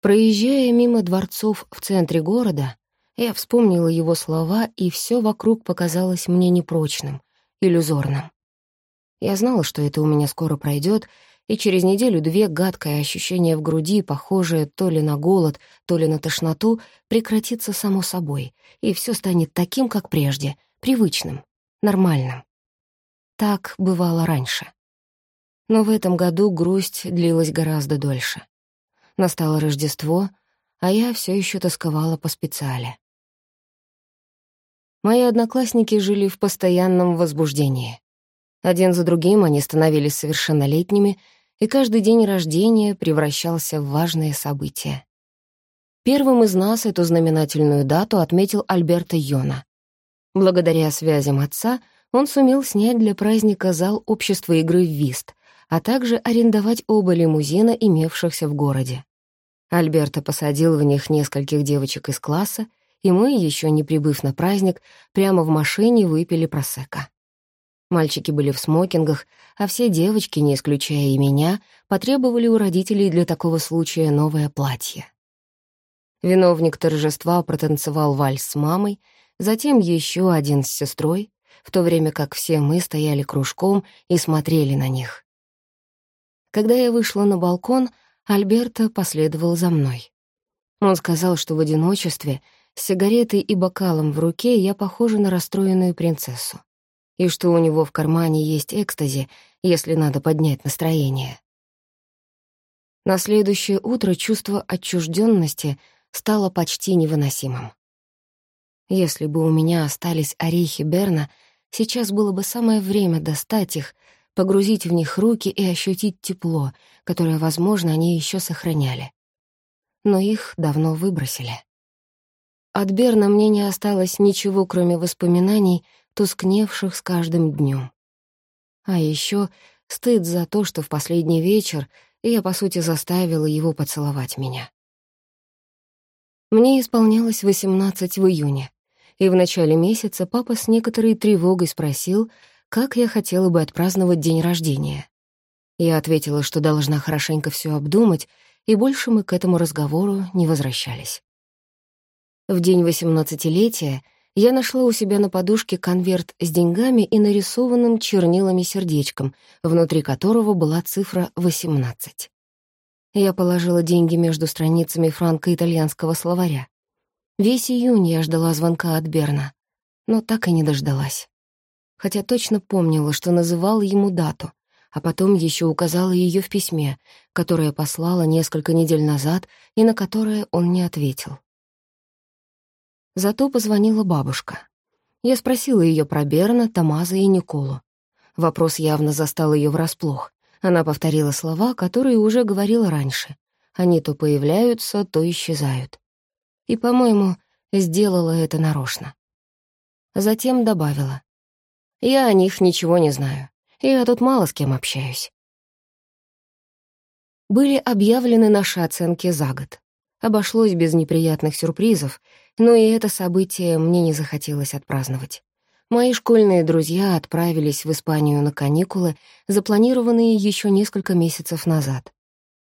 Проезжая мимо дворцов в центре города, я вспомнила его слова, и все вокруг показалось мне непрочным, иллюзорным. Я знала, что это у меня скоро пройдет, и через неделю-две гадкое ощущение в груди, похожее то ли на голод, то ли на тошноту, прекратится само собой, и все станет таким, как прежде, привычным, нормальным. Так бывало раньше. Но в этом году грусть длилась гораздо дольше. Настало Рождество, а я все еще тосковала по специале. Мои одноклассники жили в постоянном возбуждении. Один за другим они становились совершеннолетними — и каждый день рождения превращался в важное событие. Первым из нас эту знаменательную дату отметил Альберто Йона. Благодаря связям отца он сумел снять для праздника зал общества игры в вист, а также арендовать оба лимузина, имевшихся в городе. Альберто посадил в них нескольких девочек из класса, и мы, еще не прибыв на праздник, прямо в машине выпили просека. Мальчики были в смокингах, а все девочки, не исключая и меня, потребовали у родителей для такого случая новое платье. Виновник торжества протанцевал вальс с мамой, затем еще один с сестрой, в то время как все мы стояли кружком и смотрели на них. Когда я вышла на балкон, Альберто последовал за мной. Он сказал, что в одиночестве, с сигаретой и бокалом в руке я похожа на расстроенную принцессу и что у него в кармане есть экстази, если надо поднять настроение. На следующее утро чувство отчужденности стало почти невыносимым. Если бы у меня остались орехи Берна, сейчас было бы самое время достать их, погрузить в них руки и ощутить тепло, которое, возможно, они еще сохраняли. Но их давно выбросили. От Берна мне не осталось ничего, кроме воспоминаний — тускневших с каждым днем. А еще стыд за то, что в последний вечер я, по сути, заставила его поцеловать меня. Мне исполнялось восемнадцать в июне, и в начале месяца папа с некоторой тревогой спросил, как я хотела бы отпраздновать день рождения. Я ответила, что должна хорошенько все обдумать, и больше мы к этому разговору не возвращались. В день восемнадцатилетия я нашла у себя на подушке конверт с деньгами и нарисованным чернилами сердечком, внутри которого была цифра 18. Я положила деньги между страницами франко-итальянского словаря. Весь июнь я ждала звонка от Берна, но так и не дождалась. Хотя точно помнила, что называла ему дату, а потом еще указала ее в письме, которое послала несколько недель назад и на которое он не ответил. Зато позвонила бабушка. Я спросила ее про Берна, Тамаза и Николу. Вопрос явно застал ее врасплох. Она повторила слова, которые уже говорила раньше. Они то появляются, то исчезают. И, по-моему, сделала это нарочно. Затем добавила. «Я о них ничего не знаю. Я тут мало с кем общаюсь». Были объявлены наши оценки за год. Обошлось без неприятных сюрпризов, но и это событие мне не захотелось отпраздновать. Мои школьные друзья отправились в Испанию на каникулы, запланированные еще несколько месяцев назад.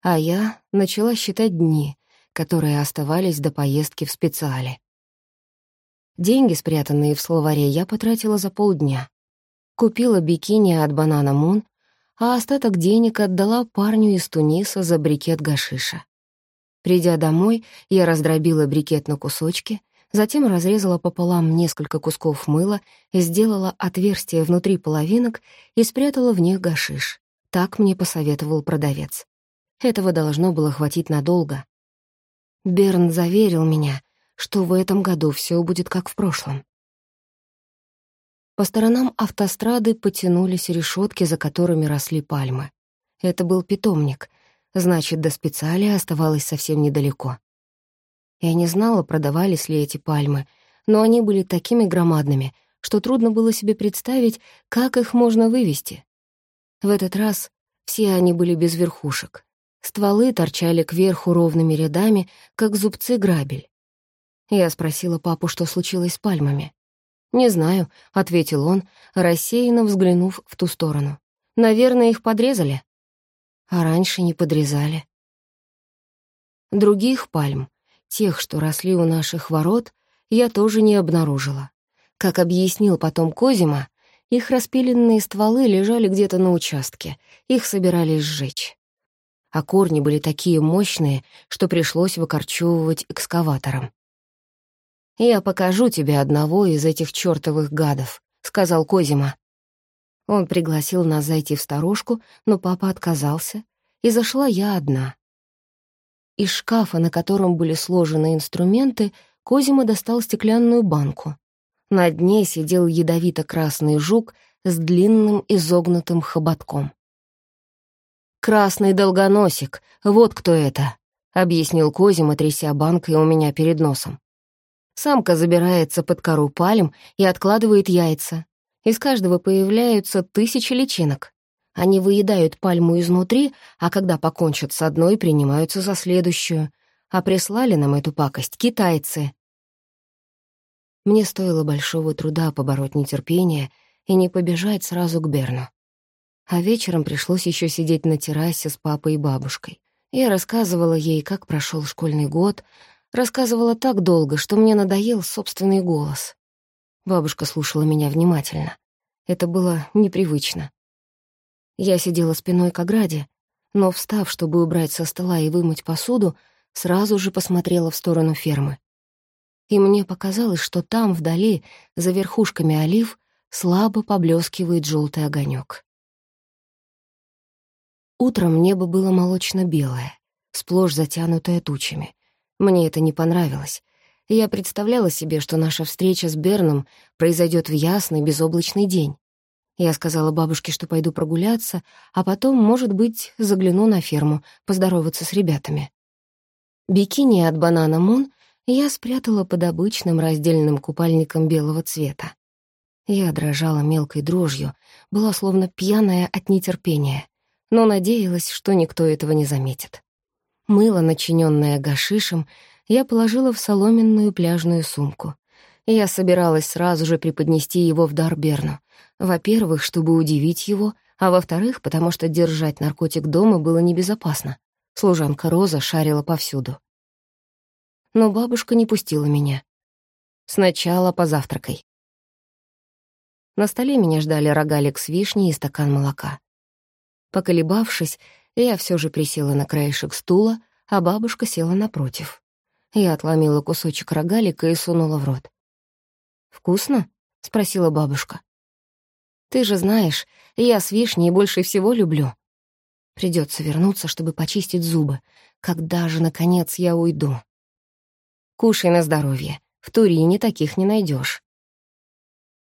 А я начала считать дни, которые оставались до поездки в специале. Деньги, спрятанные в словаре, я потратила за полдня. Купила бикини от Банана Мун, а остаток денег отдала парню из Туниса за брикет гашиша. Придя домой, я раздробила брикет на кусочки, затем разрезала пополам несколько кусков мыла сделала отверстие внутри половинок и спрятала в них гашиш. Так мне посоветовал продавец. Этого должно было хватить надолго. Берн заверил меня, что в этом году все будет как в прошлом. По сторонам автострады потянулись решетки, за которыми росли пальмы. Это был питомник — Значит, до специали оставалось совсем недалеко. Я не знала, продавались ли эти пальмы, но они были такими громадными, что трудно было себе представить, как их можно вывести. В этот раз все они были без верхушек. Стволы торчали кверху ровными рядами, как зубцы грабель. Я спросила папу, что случилось с пальмами. «Не знаю», — ответил он, рассеянно взглянув в ту сторону. «Наверное, их подрезали». А раньше не подрезали. Других пальм, тех, что росли у наших ворот, я тоже не обнаружила. Как объяснил потом Козима, их распиленные стволы лежали где-то на участке, их собирались сжечь. А корни были такие мощные, что пришлось выкорчевывать экскаватором. «Я покажу тебе одного из этих чертовых гадов», — сказал Козима. Он пригласил нас зайти в сторожку, но папа отказался, и зашла я одна. Из шкафа, на котором были сложены инструменты, Козима достал стеклянную банку. На дне сидел ядовито-красный жук с длинным изогнутым хоботком. «Красный долгоносик, вот кто это», — объяснил Козима, тряся банкой у меня перед носом. Самка забирается под кору пальм и откладывает яйца. Из каждого появляются тысячи личинок. Они выедают пальму изнутри, а когда покончат с одной, принимаются за следующую. А прислали нам эту пакость китайцы. Мне стоило большого труда побороть нетерпение и не побежать сразу к Берну. А вечером пришлось еще сидеть на террасе с папой и бабушкой. Я рассказывала ей, как прошел школьный год, рассказывала так долго, что мне надоел собственный голос. Бабушка слушала меня внимательно. Это было непривычно. Я сидела спиной к ограде, но, встав, чтобы убрать со стола и вымыть посуду, сразу же посмотрела в сторону фермы и мне показалось, что там, вдали, за верхушками олив, слабо поблескивает желтый огонек. Утром небо было молочно-белое, сплошь затянутое тучами. Мне это не понравилось. Я представляла себе, что наша встреча с Берном произойдет в ясный, безоблачный день. Я сказала бабушке, что пойду прогуляться, а потом, может быть, загляну на ферму, поздороваться с ребятами. Бикини от банана Мун я спрятала под обычным раздельным купальником белого цвета. Я дрожала мелкой дрожью, была словно пьяная от нетерпения, но надеялась, что никто этого не заметит. Мыло, начиненное гашишем, я положила в соломенную пляжную сумку. Я собиралась сразу же преподнести его в дар Берну. Во-первых, чтобы удивить его, а во-вторых, потому что держать наркотик дома было небезопасно. Служанка Роза шарила повсюду но бабушка не пустила меня. Сначала позавтракай. На столе меня ждали рогалик с вишней и стакан молока. Поколебавшись, я все же присела на краешек стула, а бабушка села напротив. Я отломила кусочек рогалика и сунула в рот. «Вкусно?» — спросила бабушка. «Ты же знаешь, я с вишней больше всего люблю. Придется вернуться, чтобы почистить зубы. Когда же, наконец, я уйду?» Кушай на здоровье. В Турине таких не найдешь.